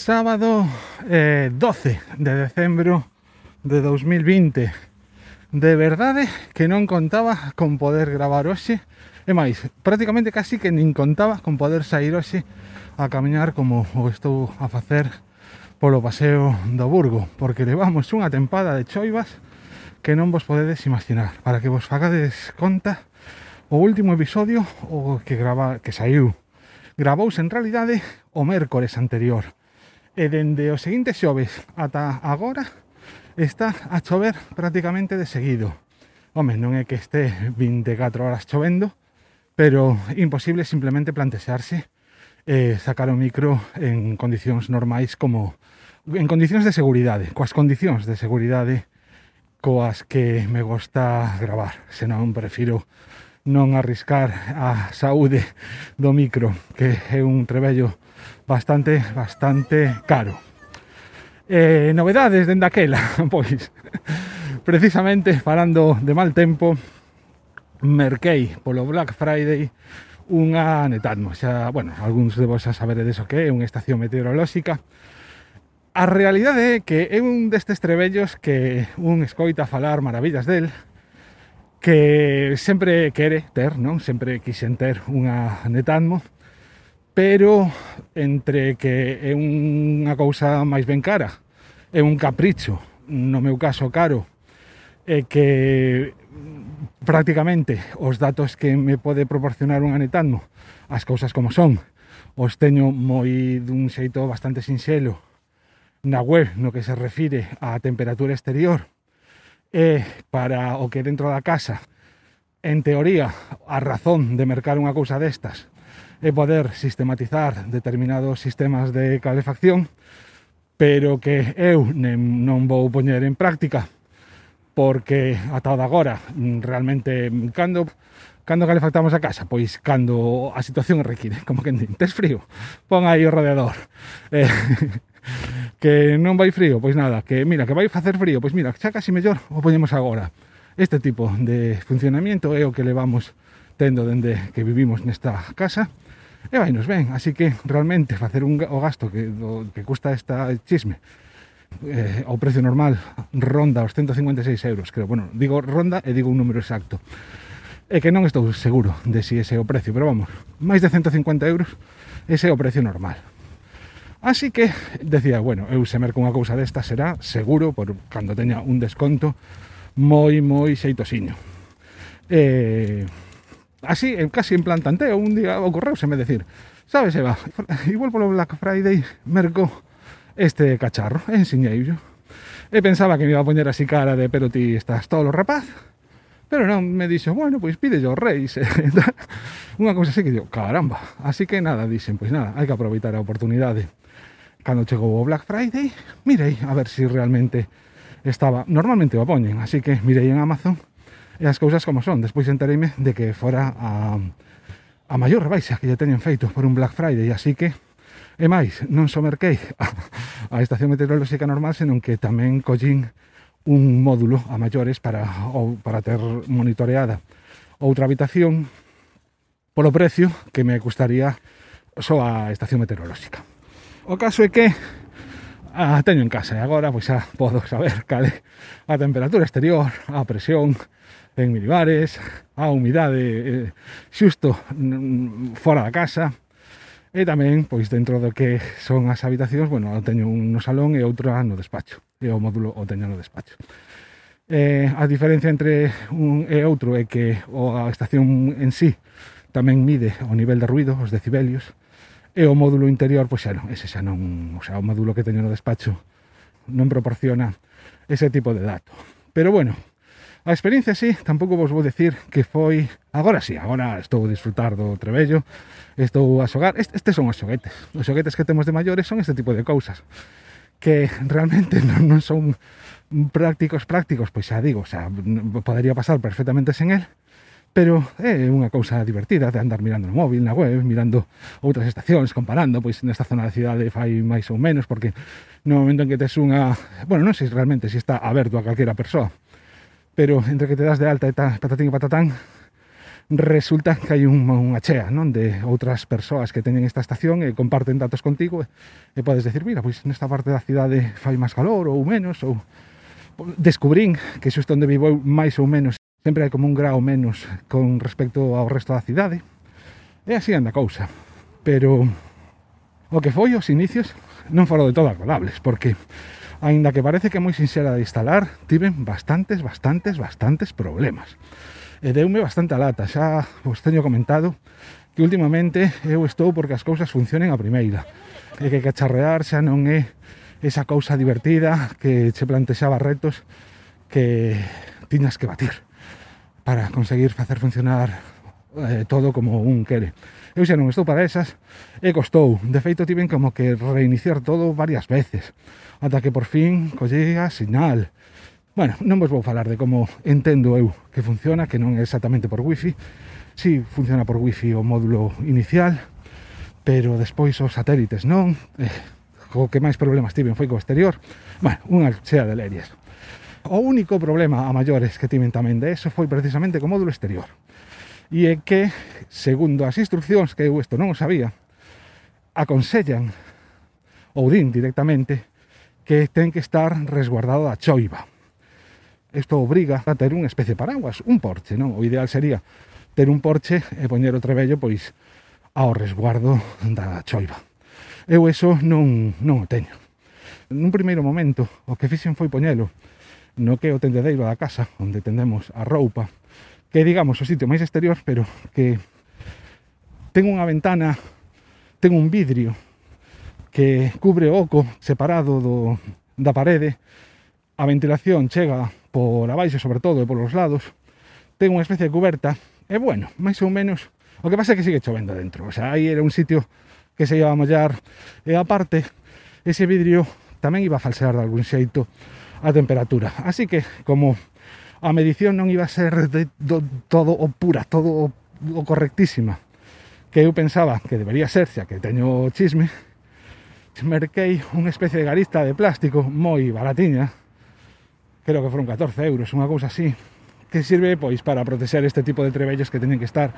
sábado eh, 12 de decembro de 2020 de verdade que non contaba con poder gravar hoxe. E máis, prácticamente casi que nin contaba con poder sair hoxe a camiñar como o estou a facer polo paseo do Burgo porque levamos unha tempada de choivas que non vos podedes imaginar. Para que vos fagades conta o último episodio o que grava, que saiu grabouse en realidade o mércores anterior e dende o seguinte xoves ata agora está a chover prácticamente de seguido. Home, non é que este 24 horas chovendo, pero imposible simplemente plantexarse eh, sacar o micro en condicións normais como en condicións de seguridade, coas condicións de seguridade coas que me gusta gravar, senón prefiro non arriscar a saúde do micro, que é un trebello bastante, bastante caro. Eh, novedades dende aquela, pois, precisamente falando de mal tempo, merquei polo Black Friday unha Netatmo, xa, bueno, algúns de vos xa saberedes o que é, unha estación meteorolóxica. A realidade é que é un destes trebellos que un escoita falar maravillas del, que sempre quere ter, non? Sempre quixen ter unha Netatmo, pero entre que é unha cousa máis ben cara, é un capricho, no meu caso caro, é que prácticamente os datos que me pode proporcionar unha Netatmo, as cousas como son, os teño moi dun xeito bastante sinxelo na web no que se refire á temperatura exterior eh, para o que dentro da casa en teoría a razón de mercar unha cousa destas e poder sistematizar determinados sistemas de calefacción pero que eu non vou poñer en práctica porque ata de agora realmente cando cando calefactamos a casa? Pois cando a situación require, como que tes frío, pon aí o radiador. Eh, que non vai frío, pois nada, que mira, que vai facer frío, pois mira, xa casi mellor o poñemos agora. Este tipo de funcionamiento é o que levamos tendo dende que vivimos nesta casa. E vai nos ben, así que realmente facer un, o gasto que, do, que custa esta chisme eh, ao precio normal ronda os 156 euros, creo, bueno, digo ronda e digo un número exacto. E que non estou seguro de si ese é o precio, pero vamos, máis de 150 euros ese é o precio normal. Así que decía, bueno, eu se merco unha cousa desta será seguro por cando teña un desconto moi moi xeitosiño. Eh, así, casi en plan tanteo, un día se me decir, sabes, Eva, igual polo Black Friday merco este cacharro, ensiñeillo. E pensaba que me iba a poñer así cara de pero ti estás todo o rapaz, Pero non me dixo, bueno, pois pide o reis. Unha cousa así que digo, caramba. Así que nada, dixen, pois nada, hai que aproveitar a oportunidade. Cando chegou o Black Friday, mirei a ver se si realmente estaba... Normalmente o apoñen, así que mirei en Amazon e as cousas como son. Despois entereime de que fora a, a maior rebaixa que lle teñen feito por un Black Friday, así que E máis, non só merquei a, a estación meteorolóxica normal, senón que tamén collín un módulo a maiores para, ou, para ter monitoreada outra habitación polo precio que me custaría só a estación meteorolóxica. O caso é que a teño en casa e agora pois xa podo saber cal é a temperatura exterior, a presión en milibares, a humidade eh, xusto fora da casa, E tamén, pois, dentro do que son as habitacións, bueno, teño un no salón e outra no despacho e o módulo o teño no despacho. Eh, a diferencia entre un e outro é que o, a estación en sí tamén mide o nivel de ruido, os decibelios, e o módulo interior, pois xa non, ese xa non, o xa o módulo que teño no despacho non proporciona ese tipo de dato. Pero bueno, a experiencia sí, tampouco vos vou decir que foi, agora sí, agora estou a disfrutar do trebello, estou a xogar, estes son os xoguetes, os xoguetes que temos de maiores son este tipo de cousas que realmente non, non son prácticos prácticos, pois xa digo, xa podería pasar perfectamente sen el, pero é unha cousa divertida de andar mirando no móvil, na web, mirando outras estacións, comparando, pois nesta zona da cidade fai máis ou menos, porque no momento en que tes unha... Bueno, non sei realmente se está aberto a calquera persoa, pero entre que te das de alta e ta, patatín e patatán, resulta que hai un, unha chea non de outras persoas que teñen esta estación e comparten datos contigo e, e podes decir, mira, pois nesta parte da cidade fai máis calor ou menos ou descubrín que xusto onde vivo máis ou menos sempre hai como un grau menos con respecto ao resto da cidade. E así anda a cousa. Pero o que foi os inicios non foron de todo agradables porque aínda que parece que é moi sincera de instalar tiven bastantes, bastantes, bastantes problemas e deume bastante a lata, xa vos teño comentado que últimamente eu estou porque as cousas funcionen a primeira e que cacharrear xa non é esa cousa divertida que che plantexaba retos que tiñas que batir para conseguir facer funcionar eh, todo como un quere. Eu xa non estou para esas e costou. De feito, tiven como que reiniciar todo varias veces ata que por fin collega sinal Bueno, non vos vou falar de como entendo eu que funciona, que non é exactamente por wifi. Si sí, funciona por wifi o módulo inicial, pero despois os satélites non. Eh, o que máis problemas tiven foi co exterior. Bueno, unha chea de lerias. O único problema a maiores que tiven tamén de eso foi precisamente co módulo exterior. E é que, segundo as instruccións, que eu isto non o sabía, aconsellan ou din directamente que ten que estar resguardado da choiva Isto obriga a ter unha especie de paraguas, un porche, non? O ideal sería ter un porche e poñer o trebello pois ao resguardo da choiva. Eu eso non, non o teño. Nun primeiro momento, o que fixen foi poñelo no que o tendedeiro da casa, onde tendemos a roupa, que digamos o sitio máis exterior, pero que ten unha ventana, ten un vidrio que cubre o oco separado do, da parede, a ventilación chega por abaixo sobre todo e polos lados ten unha especie de cuberta e bueno, máis ou menos o que pasa é que sigue chovendo dentro o sea, aí era un sitio que se iba a mollar e aparte ese vidrio tamén iba a falsear de algún xeito a temperatura así que como a medición non iba a ser de, do, todo o pura todo o, o correctísima que eu pensaba que debería ser xa que teño chisme merquei unha especie de garista de plástico moi baratiña creo que foron 14 euros, unha cousa así, que sirve pois para protexer este tipo de trebellos que teñen que estar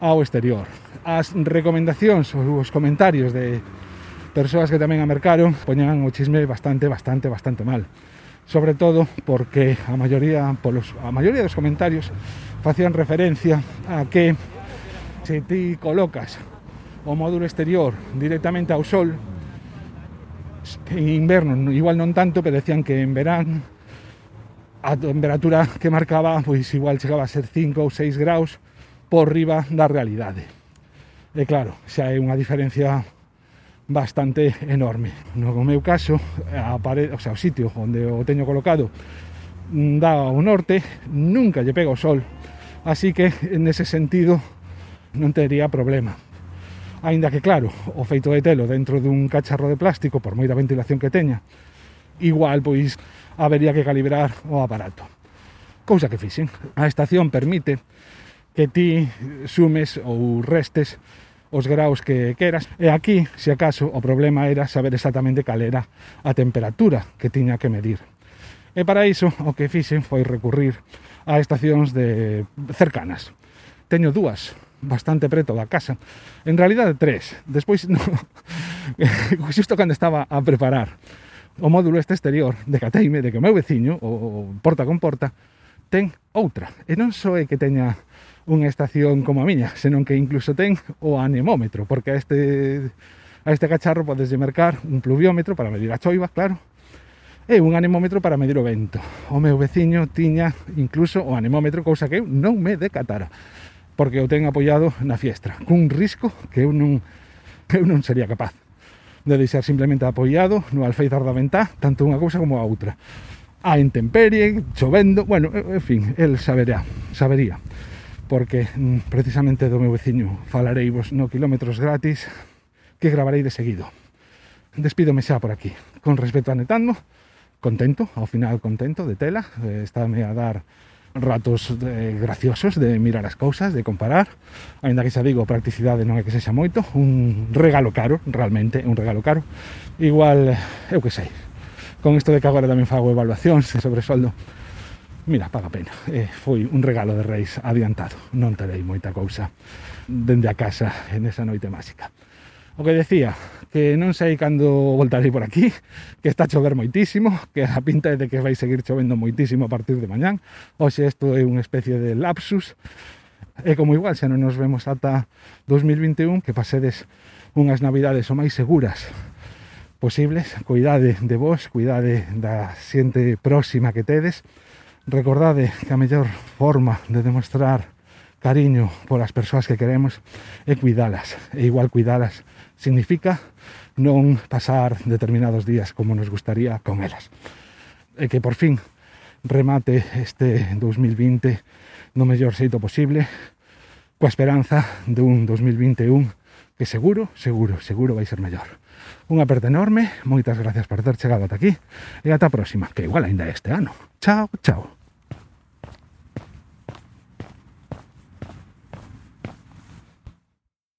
ao exterior. As recomendacións ou os comentarios de persoas que tamén a mercaron poñan o chisme bastante, bastante, bastante mal. Sobre todo porque a maioría, polos, a maioría dos comentarios facían referencia a que se ti colocas o módulo exterior directamente ao sol, en inverno igual non tanto, pero decían que en verán a temperatura que marcaba pois igual chegaba a ser 5 ou 6 graus por riba da realidade. E claro, xa é unha diferencia bastante enorme. No meu caso, a pared, o, sea, o sitio onde o teño colocado dá ao norte, nunca lle pega o sol, así que nese sentido non tería problema. Ainda que claro, o feito de telo dentro dun cacharro de plástico, por moita ventilación que teña, igual pois habería que calibrar o aparato. Cousa que fixen. A estación permite que ti sumes ou restes os graus que queras. E aquí, se acaso, o problema era saber exactamente cal era a temperatura que tiña que medir. E para iso, o que fixen foi recurrir a estacións de cercanas. Teño dúas, bastante preto da casa. En realidade, tres. Despois, no, xusto cando estaba a preparar o módulo este exterior de Cateime, de que o meu veciño, o, o porta con porta, ten outra. E non só é que teña unha estación como a miña, senón que incluso ten o anemómetro, porque a este, a este cacharro podes mercar un pluviómetro para medir a choiva, claro, e un anemómetro para medir o vento. O meu veciño tiña incluso o anemómetro, cousa que eu non me decatara, porque o ten apoiado na fiestra, cun risco que eu non, que eu non sería capaz de deixar simplemente apoiado no alfeizar da ventá, tanto unha cousa como a outra. A intemperie, chovendo, bueno, en fin, el saberá, sabería. Porque mm, precisamente do meu veciño falarei vos no kilómetros gratis que gravarei de seguido. Despídome xa por aquí. Con respecto a Netando, contento, ao final contento de tela, eh, estáme a dar ratos de, graciosos de mirar as cousas, de comparar ainda que xa digo, practicidade non é que sexa moito un regalo caro, realmente un regalo caro, igual eu que sei, con isto de que agora tamén fago evaluacións sobre soldo mira, paga pena. Eh, foi un regalo de reis adiantado. Non terei moita cousa dende a casa en esa noite máxica o que decía, que non sei cando voltarei por aquí, que está a chover moitísimo, que a pinta é de que vai seguir chovendo moitísimo a partir de mañán. Oxe, isto é unha especie de lapsus. É como igual, xa non nos vemos ata 2021, que pasedes unhas navidades o máis seguras posibles. Cuidade de vos, cuidade da xente próxima que tedes. Recordade que a mellor forma de demostrar cariño polas persoas que queremos e cuidalas. E igual cuidalas significa non pasar determinados días como nos gustaría con elas. E que por fin remate este 2020 no mellor xeito posible, coa esperanza de un 2021 que seguro, seguro, seguro vai ser mellor. Un aperto enorme, moitas gracias por ter chegado ata aquí e ata a próxima, que igual ainda este ano. Chao, chao.